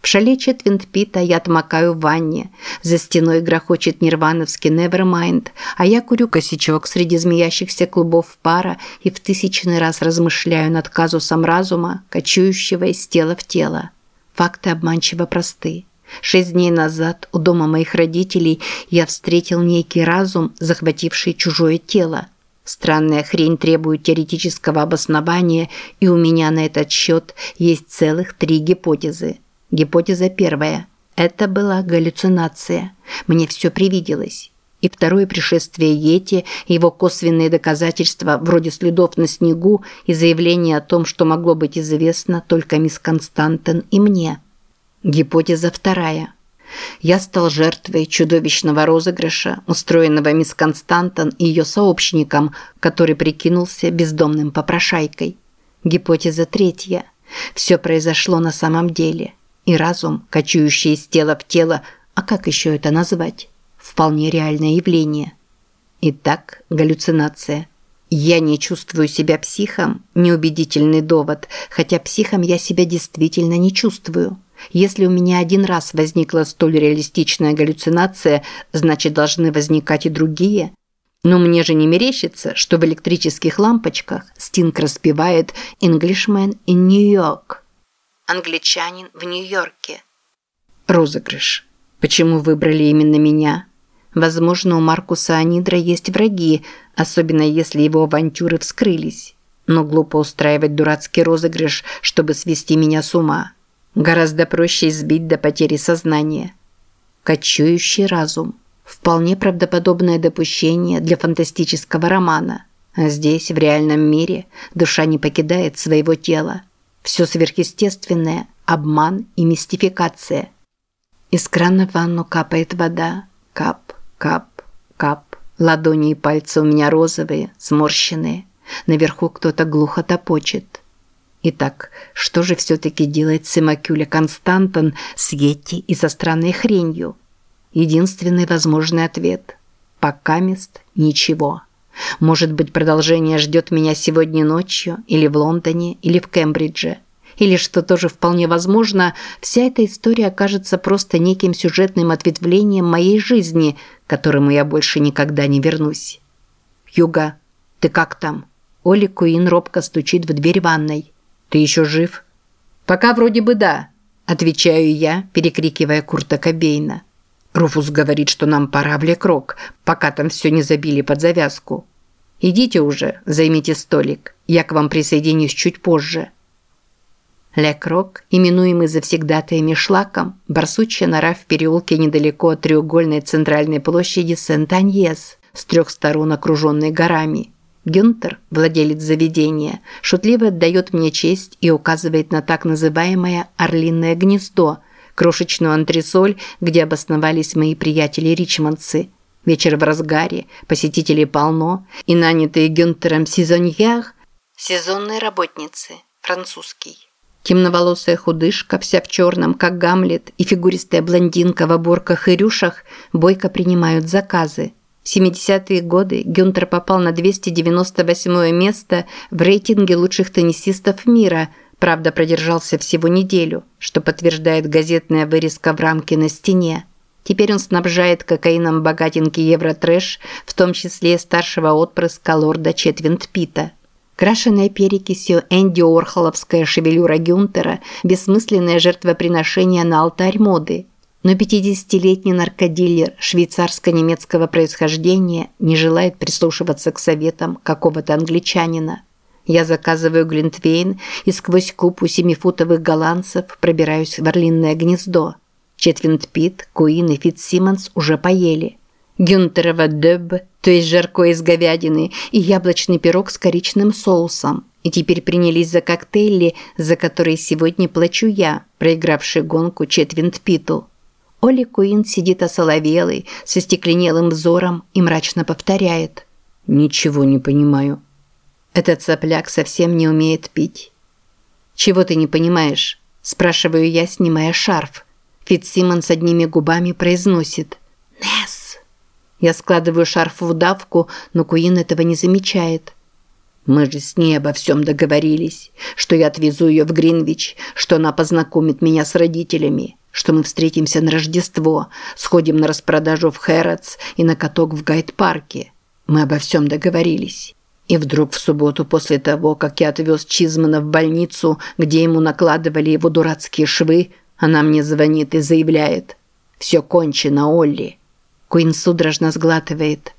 В шале Четвинтпита я отмокаю в ванне. За стеной грохочет нирвановский Nevermind, а я курю косячок среди змеящихся клубов пара и в тысячный раз размышляю над казусом разума, кочующего из тела в тело. Факты обманчиво просты. Шесть дней назад у дома моих родителей я встретил некий разум, захвативший чужое тело. Странная хрень требует теоретического обоснования, и у меня на этот счет есть целых три гипотезы. Гипотеза первая. Это была галлюцинация. Мне все привиделось. И второе пришествие Йети, его косвенные доказательства, вроде следов на снегу и заявление о том, что могло быть известно только мисс Константен и мне. Гипотеза вторая. Я стал жертвой чудовищного розыгрыша, устроенного мисс Константон и ее сообщником, который прикинулся бездомным попрошайкой. Гипотеза третья. Все произошло на самом деле – и разум, кочующий из тела в тело, а как еще это назвать? Вполне реальное явление. Итак, галлюцинация. Я не чувствую себя психом – неубедительный довод, хотя психом я себя действительно не чувствую. Если у меня один раз возникла столь реалистичная галлюцинация, значит должны возникать и другие. Но мне же не мерещится, что в электрических лампочках Стинг распевает «Englishman in New York». Англичанин в Нью-Йорке. Розыгрыш. Почему выбрали именно меня? Возможно, у Маркуса Анидра есть враги, особенно если его авантюры вскрылись. Но глупо устраивать дурацкий розыгрыш, чтобы свести меня с ума. Гораздо проще избить до потери сознания. Кочующий разум. Вполне правдоподобное допущение для фантастического романа. А здесь, в реальном мире, душа не покидает своего тела. Все сверхъестественное – обман и мистификация. Из крана в ванну капает вода. Кап, кап, кап. Ладони и пальцы у меня розовые, сморщенные. Наверху кто-то глухо топочет. Итак, что же все-таки делает Симакюля Константон с Йетти и со странной хренью? Единственный возможный ответ – пока мест ничего. Может быть, продолжение ждет меня сегодня ночью, или в Лондоне, или в Кембридже. Или, что тоже вполне возможно, вся эта история окажется просто неким сюжетным ответвлением моей жизни, к которому я больше никогда не вернусь. «Юга, ты как там?» Оли Куин робко стучит в дверь ванной. «Ты еще жив?» «Пока вроде бы да», – отвечаю я, перекрикивая Курта Кобейна. Руфус говорит, что нам пора в Лекрок, пока там все не забили под завязку. Идите уже, займите столик. Я к вам присоединюсь чуть позже. Лекрок, именуемый завсегдатаями шлаком, барсучья нора в переулке недалеко от треугольной центральной площади Сент-Аньес, с трех сторон окруженной горами. Гюнтер, владелец заведения, шутливо отдает мне честь и указывает на так называемое «орлиное гнездо», крошечную антресоль, где обосновались мои приятели-ричмондцы. Вечер в разгаре, посетителей полно, и нанятые Гюнтером сезоньяр – сезонные работницы, французский. Темноволосая худышка, вся в черном, как Гамлет, и фигуристая блондинка в оборках и рюшах бойко принимают заказы. В 70-е годы Гюнтер попал на 298 место в рейтинге лучших теннисистов мира – Правда, продержался всего неделю, что подтверждает газетная вырезка в рамке на стене. Теперь он снабжает кокаином богатенький евротрэш, в том числе старшего отпрыска лорда Четвинд Пита. Крашенная перекисью Энди Орхоловская шевелюра Гюнтера – бессмысленное жертвоприношение на алтарь моды. Но 50-летний наркодилер швейцарско-немецкого происхождения не желает прислушиваться к советам какого-то англичанина – я заказываю глинтвейн и сквозь купу семифутовых голландцев пробираюсь в орлиное гнездо. Четвинт Пит, Куин и Фитцсимонс уже поели. Гюнтерова деб, то есть жарко из говядины, и яблочный пирог с коричным соусом. И теперь принялись за коктейли, за которые сегодня плачу я, проигравший гонку Четвинт Питу. Оли Куин сидит осоловелый, со стекленелым взором и мрачно повторяет. «Ничего не понимаю». Этот сопляк совсем не умеет пить. «Чего ты не понимаешь?» – спрашиваю я, снимая шарф. Фитсимон с одними губами произносит «Несс». Я складываю шарф в удавку, но Куин этого не замечает. Мы же с ней обо всем договорились, что я отвезу ее в Гринвич, что она познакомит меня с родителями, что мы встретимся на Рождество, сходим на распродажу в Хэротс и на каток в Гайд-парке. Мы обо всем договорились. И вдруг в субботу после того, как я отвез Чизмана в больницу, где ему накладывали его дурацкие швы, она мне звонит и заявляет «Все кончено, Олли». Куин судорожно сглатывает.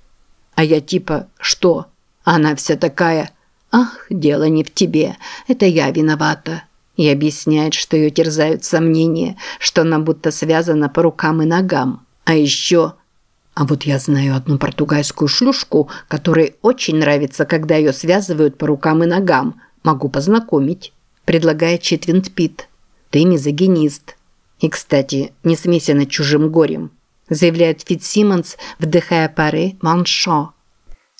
А я типа «Что?» Она вся такая «Ах, дело не в тебе, это я виновата». И объясняет, что ее терзают сомнения, что она будто связана по рукам и ногам. А еще... А вот я знаю одну португальскую шлюшку, которой очень нравится, когда ее связывают по рукам и ногам. Могу познакомить. Предлагает Читвинд Пит. Ты мизогинист. И, кстати, не смейся над чужим горем. Заявляет Фитсимонс, вдыхая пары маншо.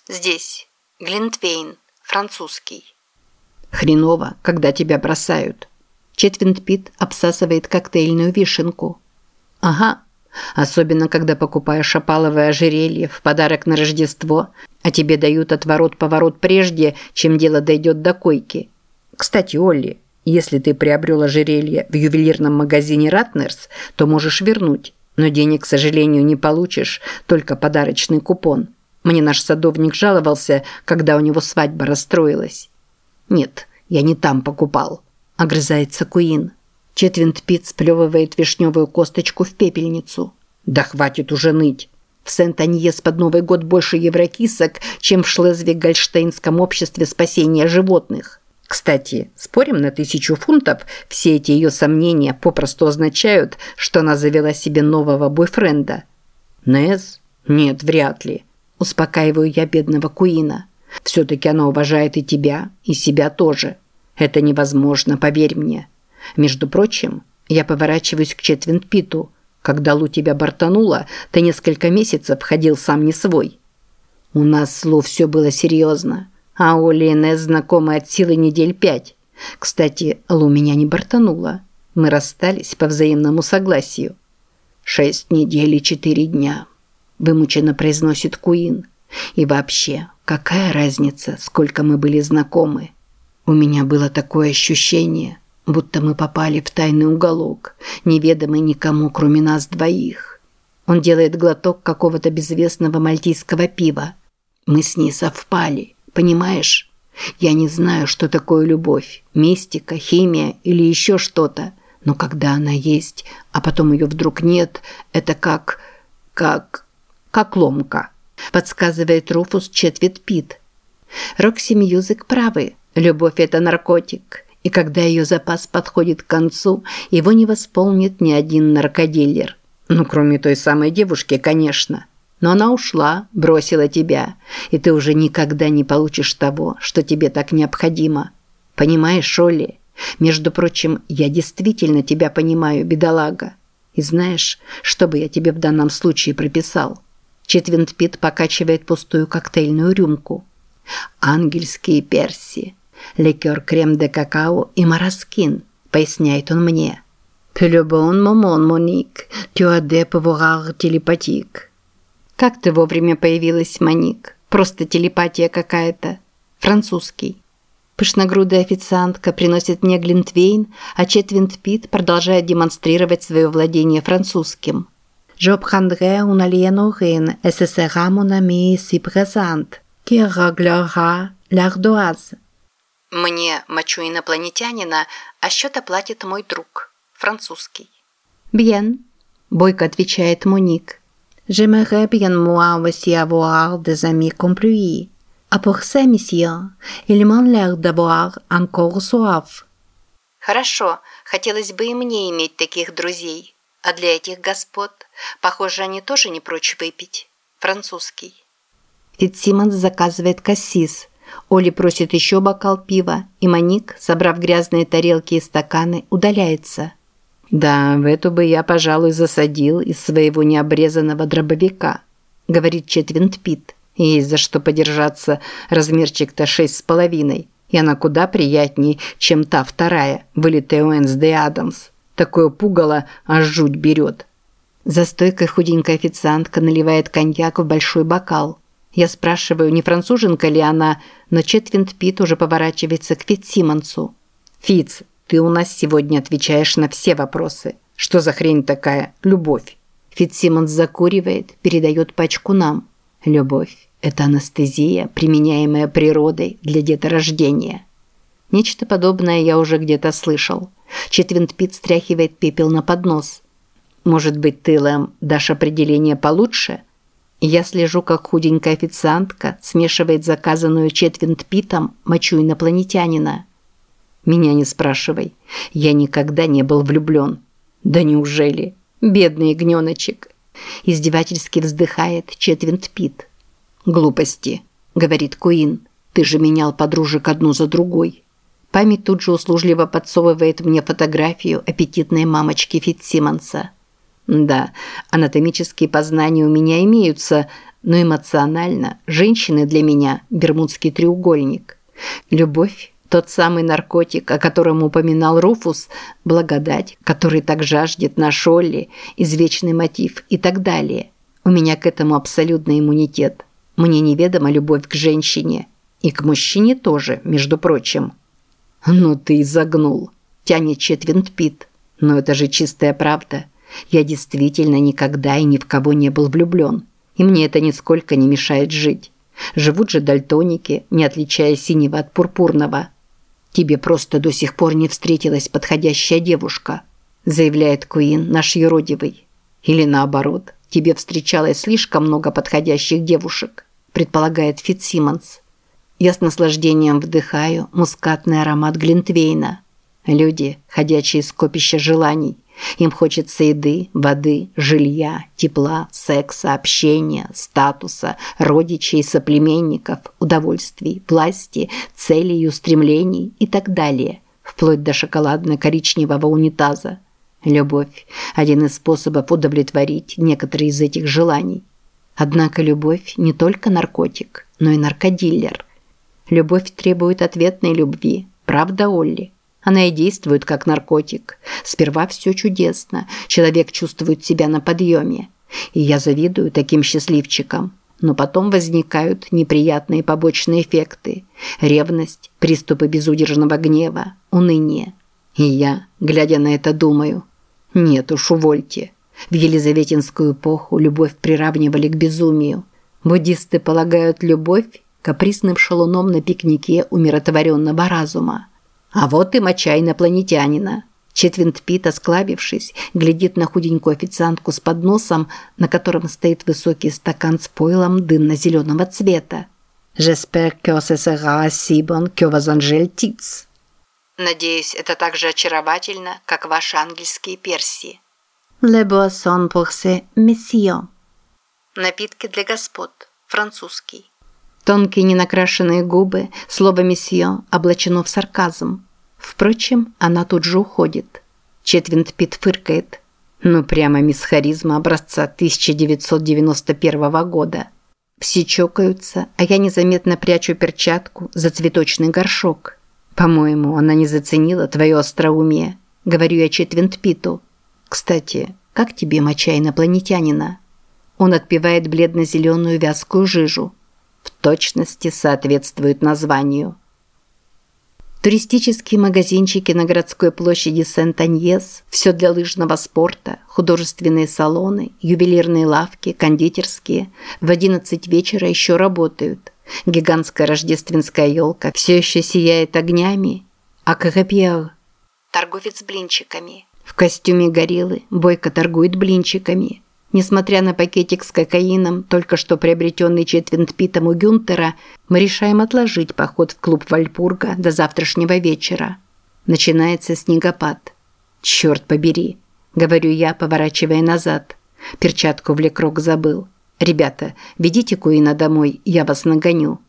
Здесь. Глинтвейн. Французский. Хреново, когда тебя бросают. Четвинт Пит обсасывает коктейльную вишенку. Ага. Особенно, когда покупаешь опаловое ожерелье в подарок на Рождество, а тебе дают отворот-поворот прежде, чем дело дойдет до койки. Кстати, Олли, если ты приобрел ожерелье в ювелирном магазине Ратнерс, то можешь вернуть, но денег, к сожалению, не получишь, только подарочный купон. Мне наш садовник жаловался, когда у него свадьба расстроилась. Нет, я не там покупал, огрызается Куин. Четвинт Пит сплевывает вишневую косточку в пепельницу. Да хватит уже ныть. В Сент-Аньес под Новый год больше еврокисок, чем в Шлезвиг-Гольштейнском обществе спасения животных. Кстати, спорим на тысячу фунтов, все эти ее сомнения попросту означают, что она завела себе нового бойфренда. Нез? Нет, вряд ли. Успокаиваю я бедного Куина. Все-таки она уважает и тебя, и себя тоже. Это невозможно, поверь мне. Между прочим, я поворачиваюсь к Четвинт Питу. Когда Лу тебя бортанула, ты несколько месяцев ходил сам не свой. У нас с Лу все было серьезно. А у Лене знакомы от силы недель пять. Кстати, Лу меня не бортанула. Мы расстались по взаимному согласию. «Шесть недель и четыре дня», – вымученно произносит Куин. «И вообще, какая разница, сколько мы были знакомы?» У меня было такое ощущение, будто мы попали в тайный уголок, неведомый никому, кроме нас двоих. Он делает глоток какого-то безвестного мальтийского пива. Мы с ней совпали, понимаешь? Я не знаю, что такое любовь, мистика, химия или еще что-то, но когда она есть, а потом ее вдруг нет, это как... как... как ломка, подсказывает Руфус Четвинд-Питт. Roxy Music правы, любовь – это наркотик, и когда ее запас подходит к концу, его не восполнит ни один наркодилер. Ну, кроме той самой девушки, конечно. Но она ушла, бросила тебя, и ты уже никогда не получишь того, что тебе так необходимо. Понимаешь, Шолли? Между прочим, я действительно тебя понимаю, бедолага. И знаешь, что бы я тебе в данном случае прописал? Четвинт Пит покачивает пустую коктейльную рюмку. Ангельские перси ликер крем де какао и мороскин, поясняет он мне. Пелюбон момон, Моник, des pouvoirs телепатик. Как ты вовремя появилась, Моник? Просто телепатия какая-то. Французский. Пышногрудая официантка приносит мне глинтвейн, а Четвинт Пит продолжает демонстрировать свое владение французским. «Je prendrai un alien urine, et ce sera mon ami si présente, qui réglera l'ardoise». Мне мочу инопланетянина, а счет оплатит мой друг. Французский. «Bien», – бойко отвечает Моник. «J'aimerais bien moi aussi avoir des amis comme lui. А pour ça, monsieur, il m'a l'air d'avoir encore soif». «Хорошо, хотелось бы и мне иметь таких друзей. А для этих господ, похоже, они тоже не прочь выпить. Французский». Фитсимонс заказывает кассис – Оли просит еще бокал пива, и Маник, собрав грязные тарелки и стаканы, удаляется. «Да, в эту бы я, пожалуй, засадил из своего необрезанного дробовика», говорит Четвинт Пит. Есть за что подержаться, размерчик-то шесть с половиной. И она куда приятнее, чем та вторая, вылитая Уэнсдей Адамс. Такое пугало, аж жуть берет. За стойкой худенькая официантка наливает коньяк в большой бокал. Я спрашиваю, не француженка ли она, но Четвинд Пит уже поворачивается к Фитсимонсу. «Фитц, ты у нас сегодня отвечаешь на все вопросы. Что за хрень такая? Любовь?» Фитсимонс закуривает, передает пачку нам. «Любовь – это анестезия, применяемая природой для деторождения». Нечто подобное я уже где-то слышал. Четвинд Пит стряхивает пепел на поднос. «Может быть, ты, Лэм, дашь определение получше?» Я слежу, как худенькая официантка смешивает заказанную четвинт питом мочу инопланетянина. Меня не спрашивай. Я никогда не был влюблен. Да неужели? Бедный ягненочек. Издевательски вздыхает четвинт пит. Глупости, говорит Куин. Ты же менял подружек одну за другой. Память тут же услужливо подсовывает мне фотографию аппетитной мамочки Фитсимонса. Да, анатомические познания у меня имеются, но эмоционально женщины для меня – бермудский треугольник. Любовь – тот самый наркотик, о котором упоминал Руфус, благодать, который так жаждет наш Олли, извечный мотив и так далее. У меня к этому абсолютный иммунитет. Мне неведома любовь к женщине. И к мужчине тоже, между прочим. «Ну ты загнул», – тянет Четвинд Пит. «Но это же чистая правда». Я действительно никогда и ни в кого не был влюблен. И мне это нисколько не мешает жить. Живут же дальтоники, не отличая синего от пурпурного. Тебе просто до сих пор не встретилась подходящая девушка, заявляет Куин, наш юродивый. Или наоборот, тебе встречалось слишком много подходящих девушек, предполагает Фитсимонс. Я с наслаждением вдыхаю мускатный аромат Глинтвейна. Люди, ходячие скопища желаний. Им хочется еды, воды, жилья, тепла, секса, общения, статуса, родичей, соплеменников, удовольствий, власти, целей и устремлений и так далее, вплоть до шоколадно-коричневого унитаза. Любовь – один из способов удовлетворить некоторые из этих желаний. Однако любовь не только наркотик, но и наркодиллер. Любовь требует ответной любви, правда, Олли? Она и действует как наркотик. Сперва все чудесно, человек чувствует себя на подъеме. И я завидую таким счастливчикам. Но потом возникают неприятные побочные эффекты. Ревность, приступы безудержного гнева, уныние. И я, глядя на это, думаю, нет уж, увольте. В елизаветинскую эпоху любовь приравнивали к безумию. Буддисты полагают любовь капризным шалуном на пикнике умиротворенного разума. А вот и моча инопланетянина. Четвинт Пит, осклабившись, глядит на худенькую официантку с подносом, на котором стоит высокий стакан с пойлом дымно-зеленого цвета. «J'espère que ce sera si bon que vos angels Надеюсь, это так же очаровательно, как ваши ангельские. «Le boisson pour ces messieurs». Напитки для господ. Французский. Тонкие ненакрашенные губы, слово «месье» облачено в сарказм. Впрочем, она тут же уходит. Четвинт Пит фыркает. Ну, прямо мисс Харизма образца 1991 года. Все чокаются, а я незаметно прячу перчатку за цветочный горшок. По-моему, она не заценила твое остроумие. Говорю я Четвинт Питу. Кстати, как тебе моча инопланетянина? Он отпивает бледно-зеленую вязкую жижу точности соответствует названию. Туристические магазинчики на городской площади Сент-Аньес, все для лыжного спорта, художественные салоны, ювелирные лавки, кондитерские в 11 вечера еще работают. Гигантская рождественская елка все еще сияет огнями. А Кагапьер, торговец блинчиками, в костюме гориллы, бойко торгует блинчиками. Несмотря на пакетик с кокаином, только что приобретенный четвинтпитом у Гюнтера, мы решаем отложить поход в клуб Вальпурга до завтрашнего вечера. Начинается снегопад. «Черт побери!» – говорю я, поворачивая назад. Перчатку в лекрок забыл. «Ребята, ведите Куина домой, я вас нагоню».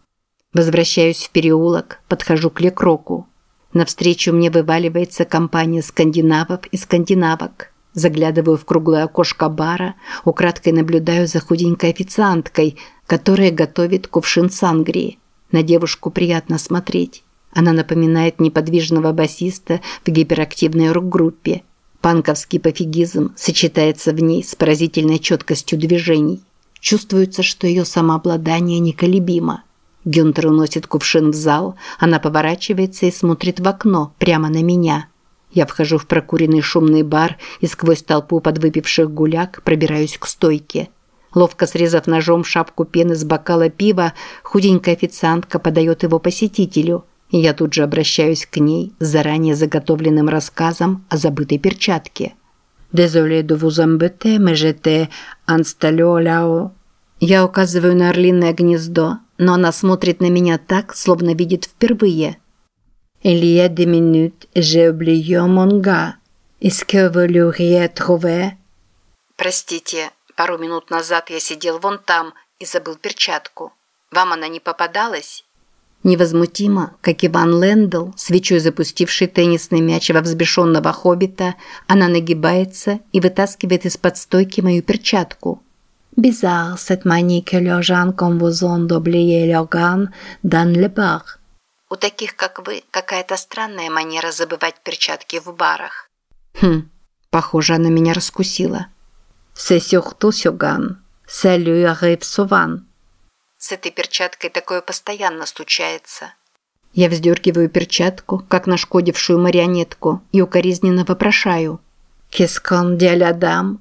Возвращаюсь в переулок, подхожу к лекроку. Навстречу мне вываливается компания скандинавов и скандинавок. Заглядываю в круглое окошко бара, украдкой наблюдаю за худенькой официанткой, которая готовит кувшин сангрии. На девушку приятно смотреть. Она напоминает неподвижного басиста в гиперактивной рок-группе. Панковский пофигизм сочетается в ней с поразительной четкостью движений. Чувствуется, что ее самообладание неколебимо. Гюнтер уносит кувшин в зал, она поворачивается и смотрит в окно, прямо на меня. Я вхожу в прокуренный шумный бар и сквозь толпу подвыпивших гуляк пробираюсь к стойке. Ловко срезав ножом шапку пены с бокала пива, худенькая официантка подает его посетителю, я тут же обращаюсь к ней с заранее заготовленным рассказом о забытой перчатке. «Désolé de vous embêter, mais j'étais installé là-haut». Я указываю на орлиное гнездо, но она смотрит на меня так, словно видит впервые. «Il y a des minutes, j'ai oublié mon gars. Est-ce que vous l'auriez trouvé?» Простите, пару минут назад я сидел вон там и забыл перчатку. Вам она не попадалась? Невозмутимо, как Иван Лэндл, свечой запустивший теннисный мяч во взбешенного хоббита, она нагибается и вытаскивает из-под стойки мою перчатку. «Bizarre cette manie que les gens comme vous ont d'oublier l'organe dans le bar». У таких, как вы, какая-то странная манера забывать перчатки в барах. Хм, похоже, она меня раскусила. «C'est surtout Сюган. Ça lui arrive souvent». С этой перчаткой такое постоянно случается. Я вздергиваю перчатку, как нашкодившую марионетку, и укоризненно вопрошаю. «Qu'est-ce dit la dame?»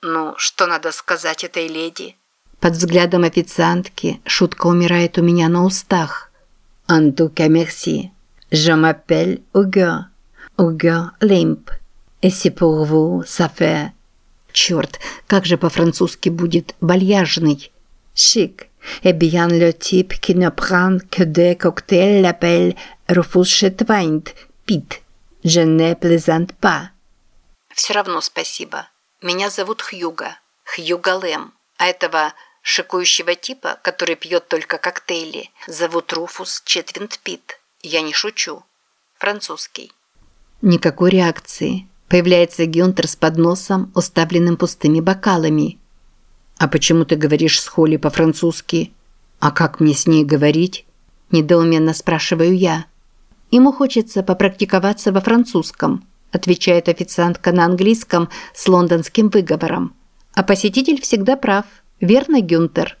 Ну, что надо сказать этой леди? Под взглядом официантки шутка умирает у меня на устах. «En tout cas, merci. Je m'appelle Hugo. Hugo Limp. Et c'est pour vous, ça fait...» Черт, как же по-французски будет «вальяжный»? «Chic. Eh bien, le type qui ne prend que des cocktails l'appelle Rufus Chetwind, Pete. Je ne plaisante pas». Все равно спасибо. Меня зовут Хьюга. Хьюга Лэм. А этого шикующего типа, который пьет только коктейли, зовут Руфус Четвинд Пит. Я не шучу. Французский. Никакой реакции. Появляется Гюнтер с подносом, уставленным пустыми бокалами. «А почему ты говоришь с Холли по-французски?» «А как мне с ней говорить?» Недоуменно спрашиваю я. Ему хочется попрактиковаться во французском, отвечает официантка на английском с лондонским выговором. А посетитель всегда прав. Верно, Гюнтер?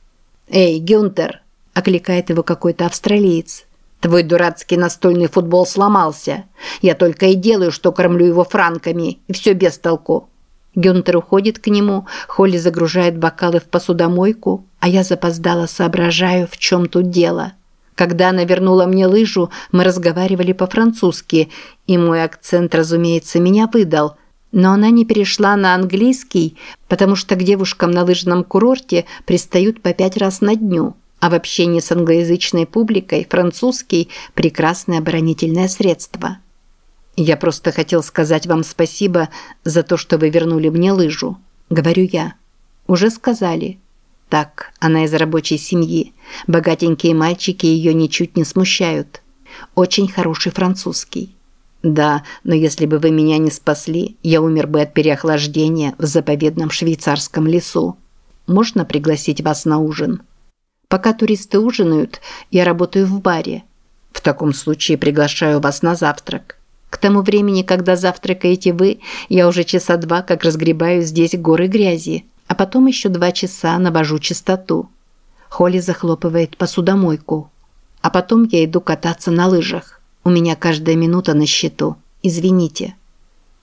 «Эй, Гюнтер!» – окликает его какой-то австралиец. «Твой дурацкий настольный футбол сломался. Я только и делаю, что кормлю его франками, и все без толку». Гюнтер уходит к нему, Холли загружает бокалы в посудомойку, а я запоздала соображаю, в чем тут дело. Когда она вернула мне лыжу, мы разговаривали по-французски, и мой акцент, разумеется, меня выдал. Но она не перешла на английский, потому что к девушкам на лыжном курорте пристают по пять раз на дню, а в общении с англоязычной публикой французский – прекрасное оборонительное средство. «Я просто хотел сказать вам спасибо за то, что вы вернули мне лыжу», – говорю я. «Уже сказали». Так, она из рабочей семьи. Богатенькие мальчики ее ничуть не смущают. Очень хороший французский. Да, но если бы вы меня не спасли, я умер бы от переохлаждения в заповедном швейцарском лесу. Можно пригласить вас на ужин? Пока туристы ужинают, я работаю в баре. В таком случае приглашаю вас на завтрак. К тому времени, когда завтракаете вы, я уже часа два как разгребаю здесь горы грязи а потом еще два часа навожу чистоту. Холли захлопывает посудомойку. А потом я иду кататься на лыжах. У меня каждая минута на счету. Извините.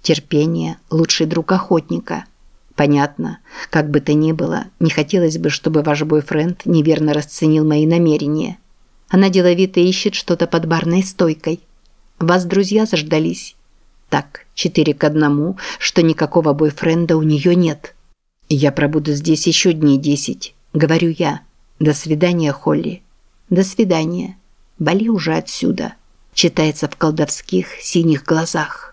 Терпение – лучший друг охотника. Понятно. Как бы то ни было, не хотелось бы, чтобы ваш бойфренд неверно расценил мои намерения. Она деловито ищет что-то под барной стойкой. Вас друзья заждались? Так, четыре к одному, что никакого бойфренда у нее нет. «Я пробуду здесь еще дней десять», – говорю я. «До свидания, Холли». «До свидания. Вали уже отсюда», – читается в колдовских синих глазах.